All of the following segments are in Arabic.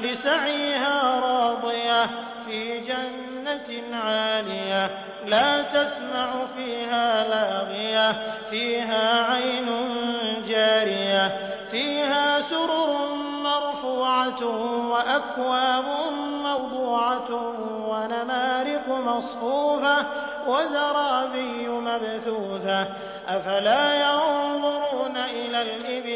لسعيها راضية في جنة عالية لا تسمع فيها لاغية فيها عين جارية فيها سرر مرفوعة وأكواب موضوعة ونمارق مصفوفة وزرابي مبثوثة أفلا ينظرون إلى الإبل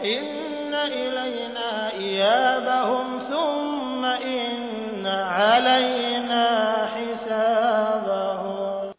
إن إلينا إيابهم ثم إن علينا